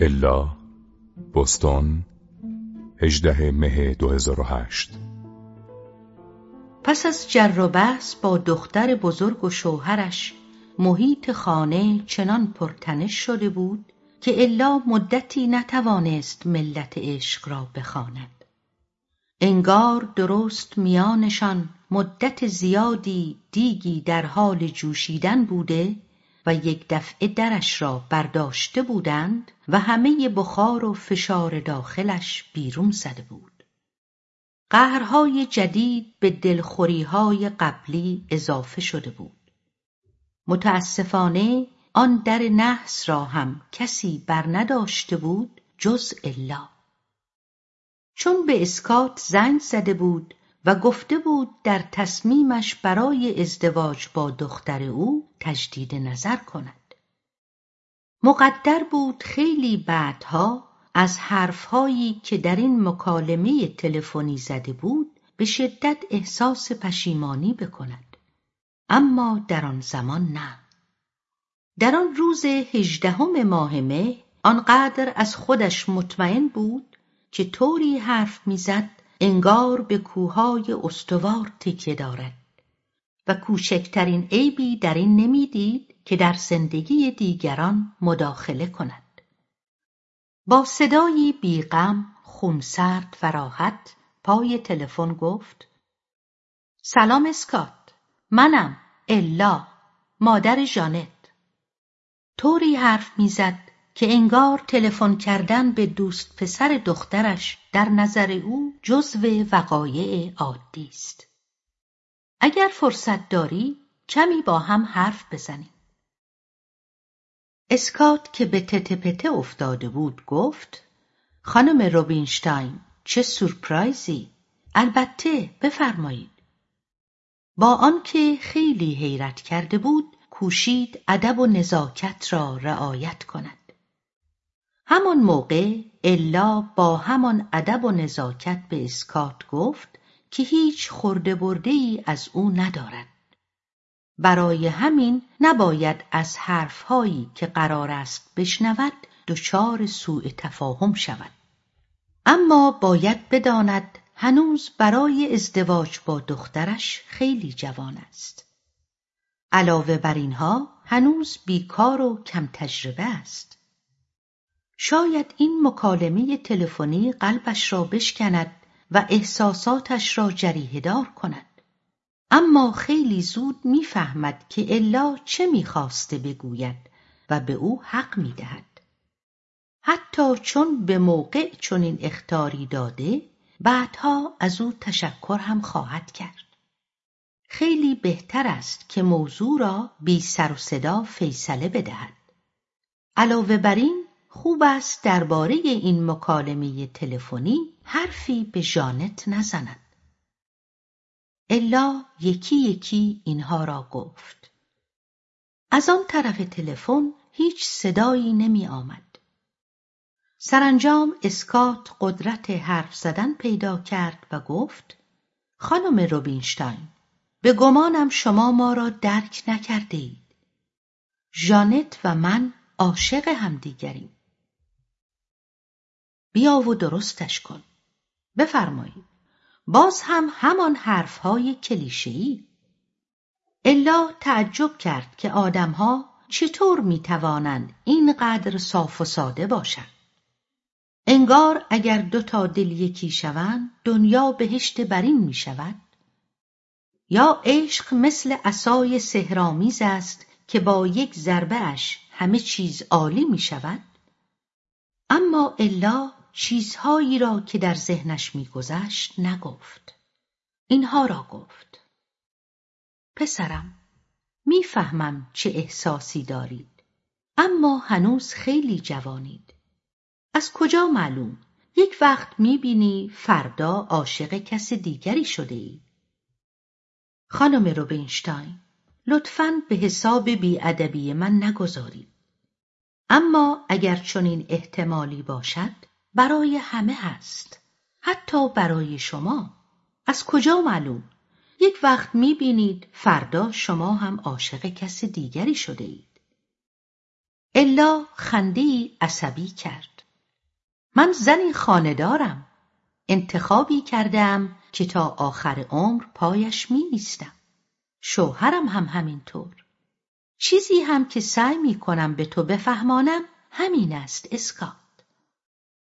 الا بوستون 18 مه 2008 پس از جر و بحث با دختر بزرگ و شوهرش محیط خانه چنان پرتنش شده بود که الا مدتی نتوانست ملت عشق را بخواند. انگار درست میانشان مدت زیادی دیگی در حال جوشیدن بوده و یک دفعه درش را برداشته بودند و همه بخار و فشار داخلش بیرون زده بود. قهرهای جدید به دلخوریهای قبلی اضافه شده بود. متاسفانه آن در نحس را هم کسی بر نداشته بود جز الا. چون به اسکات زنگ زده بود و گفته بود در تصمیمش برای ازدواج با دختر او تجدید نظر کند. مقدر بود خیلی بعدها از حرفهایی که در این مکالمه تلفنی زده بود به شدت احساس پشیمانی بکند. اما در آن زمان نه. در آن روز هجدهم ماه مه آنقدر از خودش مطمئن بود که طوری حرف می‌زد انگار به کوههای استوار تکیه دارد. و کوچکترین عیبی در این نمی‌دید که در زندگی دیگران مداخله کند. با صدایی بیغم خونسرد و راحت پای تلفن گفت سلام اسکات منم الا مادر ژانت. طوری حرف می‌زد که انگار تلفن کردن به دوست پسر دخترش در نظر او جزو وقایع عادی است. اگر فرصت داری کمی با هم حرف بزنیم. اسکات که به تته افتاده بود گفت خانم روبینشتاین چه سورپرایزی البته بفرمایید با آنکه خیلی حیرت کرده بود کوشید ادب و نزاکت را رعایت کند همان موقع الا با همان ادب و نزاکت به اسکات گفت که هیچ خورده برده ای از او ندارد. برای همین نباید از حرفهایی که قرار است بشنود دچار سوء تفاهم شود. اما باید بداند هنوز برای ازدواج با دخترش خیلی جوان است. علاوه بر اینها هنوز بیکار و کم تجربه است. شاید این مکالمه تلفنی قلبش را بشکند و احساساتش را جریهدار کند. اما خیلی زود می‌فهمد که الا چه می‌خواسته بگوید و به او حق می‌دهد. حتی چون به موقع چنین اختاری داده بعدها از او تشکر هم خواهد کرد. خیلی بهتر است که موضوع را بی سر و صدا فیصله بدهد. علاوه بر این خوب است درباره این مکالمه تلفنی حرفی به ژانت نزند. الا یکی یکی اینها را گفت. از آن طرف تلفن هیچ صدایی نمی آمد. سرانجام اسکات قدرت حرف زدن پیدا کرد و گفت خانم روبینشتاین به گمانم شما ما را درک نکرده اید. ژانت و من عاشق همدیگریم. بیا و درستش کن. بفرمایید باز هم همان حرفهای کلیشهای. الا تعجب کرد که آدمها چطور می‌توانند اینقدر صاف و ساده باشند. انگار اگر دو تا دل یکی شوند دنیا بهشت برین می شود یا عشق مثل عصای سهرامیز است که با یک ضربه اش همه چیز عالی می شود اما الا چیزهایی را که در ذهنش میگذشت نگفت. اینها را گفت. پسرم می‌فهمم چه احساسی دارید اما هنوز خیلی جوانید. از کجا معلوم؟ یک وقت می‌بینی فردا عاشق کس دیگری شده ای. خانم روبینشتاین لطفا به حساب بیادبی من نگذارید. اما اگر چنین احتمالی باشد برای همه هست حتی برای شما. از کجا معلوم؟ یک وقت می‌بینید فردا شما هم عاشق کس دیگری شده اید الا خندی عصبی کرد. من زنی خاندارم انتخابی کردم که تا آخر عمر پایش می ایستم شوهرم هم همینطور. چیزی هم که سعی می کنم به تو بفهمانم همین است اسکات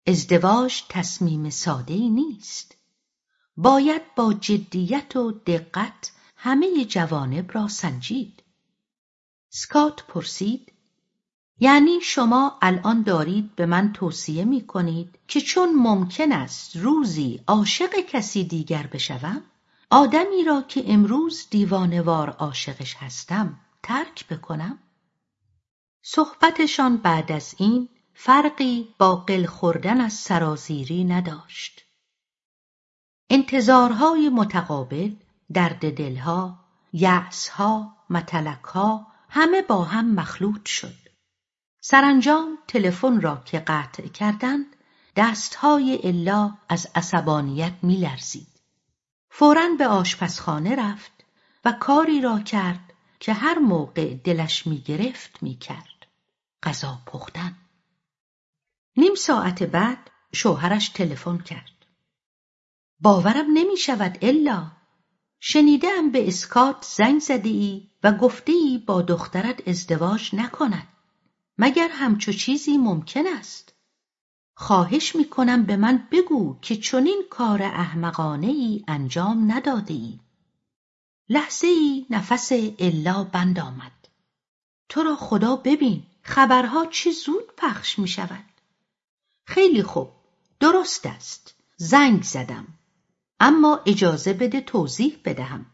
ازدواج تصمیم ساده ای نیست باید با جدیت و دقت همه جوانب را سنجید سکات پرسید یعنی شما الان دارید به من توصیه می کنید که چون ممکن است روزی عاشق کسی دیگر بشوم آدمی را که امروز دیوانوار عاشقش هستم ترک بکنم؟ صحبتشان بعد از این فرقی با قل خوردن از سرازیری نداشت. انتظارهای متقابل، درد دلها، یأسها، متلکها همه با هم مخلوط شد. سرانجام تلفن را که قطع کردند دستهای الا از عصبانیت میلرزید. فورا به آشپزخانه رفت و کاری را کرد که هر موقع دلش می‌گرفت می‌کرد. غذا پختن. نیم ساعت بعد شوهرش تلفن کرد. باورم نمی شود الا شنیدم به اسکات زنگ زده ای و گفته ای با دخترت ازدواج نکند. مگر همچو چیزی ممکن است؟ خواهش می کنم به من بگو که چنین کار احمقانه ای انجام نداده ای. لحظه ای نفس الا بند آمد. تو را خدا ببین خبرها چه زود پخش می شود. خیلی خوب. درست است. زنگ زدم. اما اجازه بده توضیح بدهم.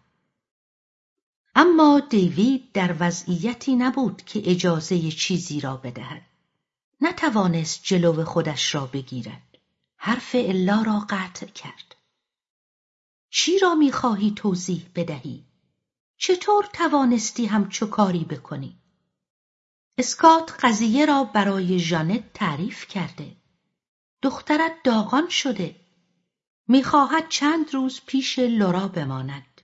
اما دیوید در وضعیتی نبود که اجازه چیزی را بدهد. نتوانست جلو خودش را بگیرد. حرف الا را قطع کرد. چی را می‌خواهی توضیح بدهی؟ چطور توانستی همچو کاری بکنی؟ اسکات قضیه را برای ژانت تعریف کرده. دخترت داغان شده. می‌خواهد چند روز پیش لورا بماند.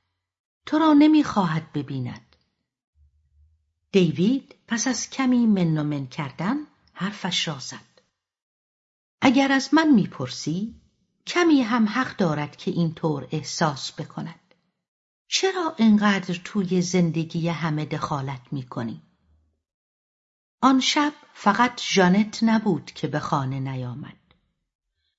تو را نمی‌خواهد ببیند. دیوید پس از کمی من و من کردن حرفش را زد. اگر از من می‌پرسی کمی هم حق دارد که اینطور احساس بکند. چرا اینقدر توی زندگی همه دخالت می‌کنی؟ آن شب فقط ژانت نبود که به خانه نیامد.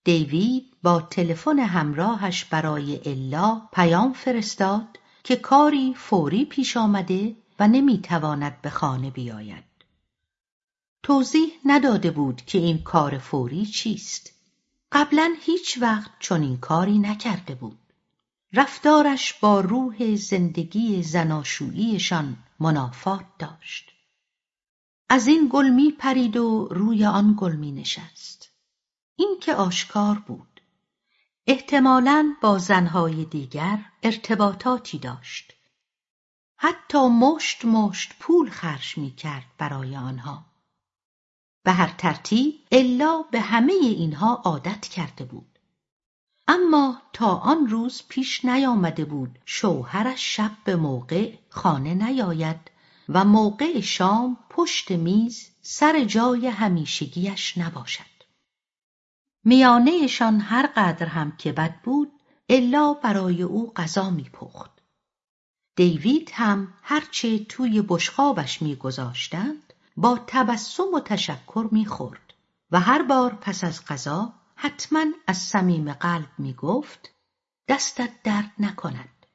دیوید با تلفن همراهش برای الا پیام فرستاد که کاری فوری پیش آمده و نمی‌تواند به خانه بیاید. توضیح نداده بود که این کار فوری چیست. قبلا هیچ وقت چنین کاری نکرده بود. رفتارش با روح زندگی زناشوییشان منافات داشت. از این گل می پرید و روی آن گل می نشست. این که آشکار بود. احتمالاً با زنهای دیگر ارتباطاتی داشت. حتی مشت مشت پول خرج می کرد برای آنها. به هر ترتیب الا به همه اینها عادت کرده بود. اما تا آن روز پیش نیامده بود شوهرش شب به موقع خانه نیاید و موقع شام پشت میز سر جای همیشگیش نباشد. میانهشان هر قدر هم که بد بود الا برای او غذا میپخت. دیوید هم هرچه توی بشقابش میگذاشتند با تبسم و تشکر می‌خورد. و هر بار پس از غذا حتما از صمیم قلب می‌گفت دستت درد نکند.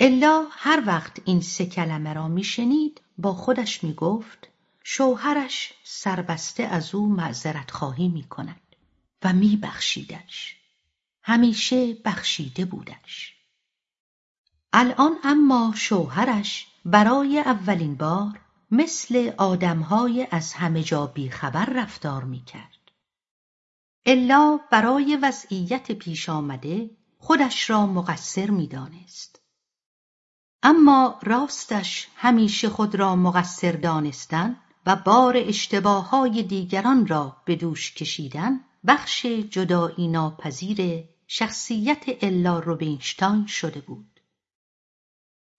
الا هر وقت این سه کلمه را میشنید با خودش می‌گفت شوهرش سربسته از او معذرت خواهی می‌کند. و میبخشیدش. همیشه بخشیده بودش. الان اما شوهرش برای اولین بار مثل آدمهای از همه جا بیخبر رفتار می‌کرد. الا برای وضعیت پیش آمده خودش را مقصر می‌دانست. اما راستش همیشه خود را مقصر دانستن و بار اشتباههای دیگران را به دوش کشیدن بخش جدایی ناپذیر شخصیت الا روبینشتاین شده بود.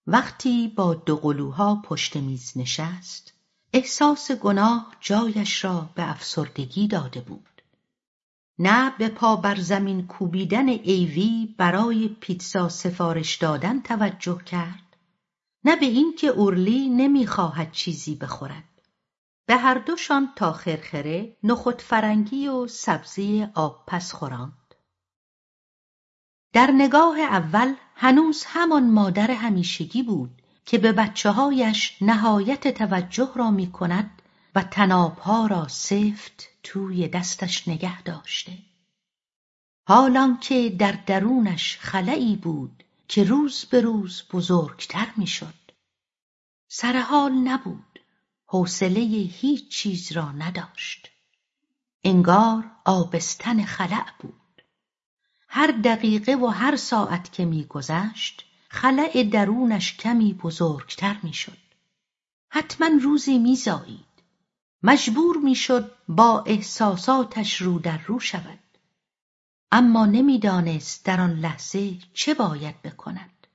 وقتی با دو قلوها پشت میز نشست، احساس گناه جایش را به افسردگی داده بود نه به پا بر زمین کوبیدن ایوی برای پیتزا سفارش دادن توجه کرد نه به اینکه اورلی نمی‌خواهد چیزی بخورد به هر دوشان تا خرخره نخود فرنگی و سبزی پس خوراند. در نگاه اول هنوز همان مادر همیشگی بود که به بچه هایش نهایت توجه را می کند و تنابها را سفت توی دستش نگه داشته. حالان که در درونش خلعی بود که روز به روز بزرگتر می‌شد. سرحال نبود. حوصله هیچ چیز را نداشت. انگار آبستن خلع بود. هر دقیقه و هر ساعت که میگذشت خلع درونش کمی بزرگتر می‌شد. حتما روزی میزایید. مجبور می‌شد با احساساتش رو در رو شود. اما نمی‌دانست در آن لحظه چه باید بکند.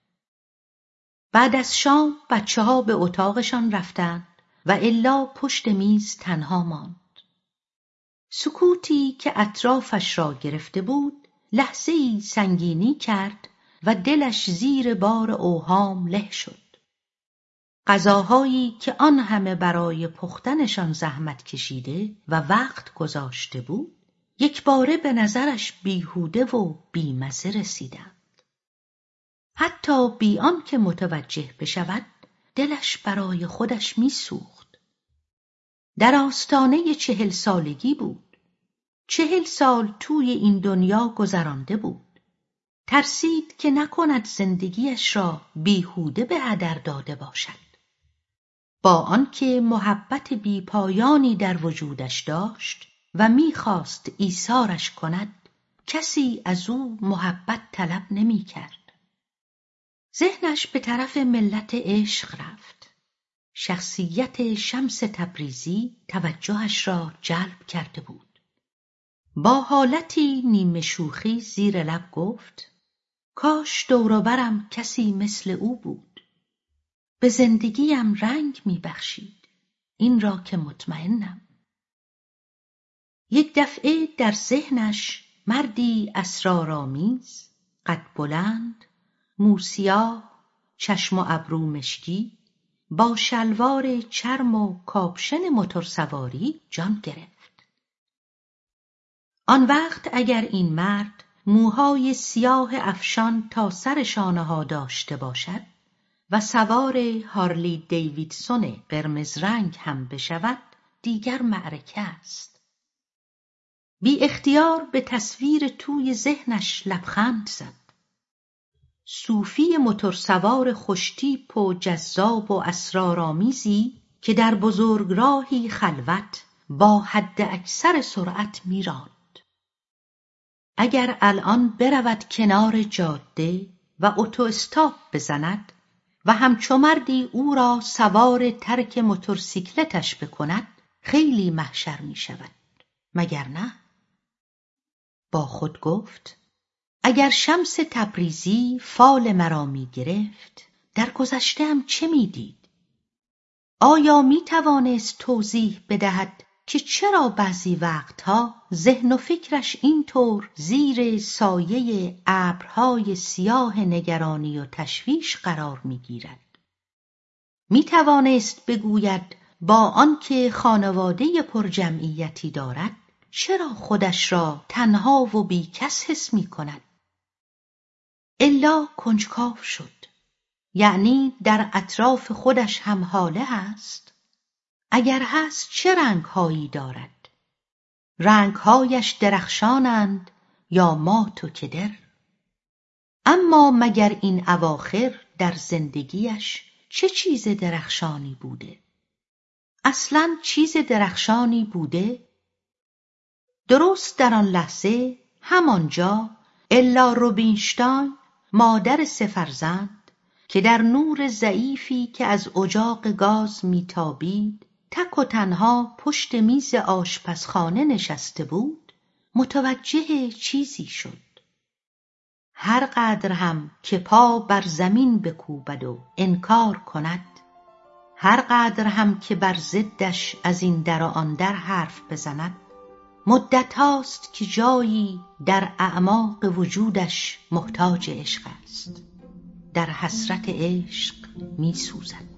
بعد از شام بچه ها به اتاقشان رفتند. و الا پشت میز تنها ماند. سکوتی که اطرافش را گرفته بود لحظه ای سنگینی کرد و دلش زیر بار اوهام له شد. غذاهایی که آن همه برای پختنشان زحمت کشیده و وقت گذاشته بود یکباره به نظرش بیهوده و بیمزه رسیدند. حتی بی که متوجه بشود دلش برای خودش میسوخت. در آستانه چهل سالگی بود. چهل سال توی این دنیا گذرانده بود. ترسید که نکند زندگیش را بیهوده به هدر داده باشد. با آنکه محبت بیپایانی در وجودش داشت و می‌خواست ایثارش کند کسی از او محبت طلب نمی‌کرد. ذهنش به طرف ملت عشق رفت. شخصیت شمس تبریزی توجهش را جلب کرده بود. با حالتی نیمه شوخی زیر لب گفت کاش دوروبرم کسی مثل او بود. به زندگیم رنگ میبخشید. این را که مطمئنم. یک دفعه در ذهنش مردی اسرارآمیز قد بلند موسیاه چشم و ابرو مشکی با شلوار چرم و کاپشن موتورسواری جان گرفت. آن وقت اگر این مرد موهای سیاه افشان تا سر ها داشته باشد و سوار هارلی دیویدسون قرمز رنگ هم بشود دیگر معرکه است. بی اختیار به تصویر توی ذهنش لبخند زد. صوفی موتورسوار خوشتیپ و جذاب و اسرارآمیزی که در بزرگراهی خلوت با حد اکثر سرعت میراند. اگر الان برود کنار جاده و اتو استاپ بزند و همچو مردی او را سوار ترک موتورسیکلتش بکند خیلی محشر می شود مگر نه؟ با خود گفت اگر شمس تبریزی فال مرا می گرفت در گذشتهام چه می‌دید آیا می توانست توضیح بدهد که چرا بعضی وقتها ذهن و فکرش اینطور زیر سایه ابرهای سیاه نگرانی و تشویش قرار می‌گیرد می توانست بگوید با آنکه خانواده پرجمعیتی دارد چرا خودش را تنها و بیکس حس می کند؟ الا کنجکاو شد. یعنی در اطراف خودش هم حاله است. اگر هست چه رنگهایی دارد؟ رنگهایش درخشانند یا مات و کدر؟ اما مگر این اواخر در زندگیش چه چیز درخشانی بوده؟ اصلا چیز درخشانی بوده؟ درست در آن لحظه همانجا الا روبینشتاین مادر سفرزند که در نور ضعیفی که از اجاق گاز میتابید تک و تنها پشت میز آشپزخانه نشسته بود متوجه چیزی شد. هر قدر هم که پا بر زمین بکوبد و انکار کند هر قدر هم که بر ضدش از این در و آن در حرف بزند مدت هاست که جایی در اعماق وجودش محتاج عشق است. در حسرت عشق می سوزد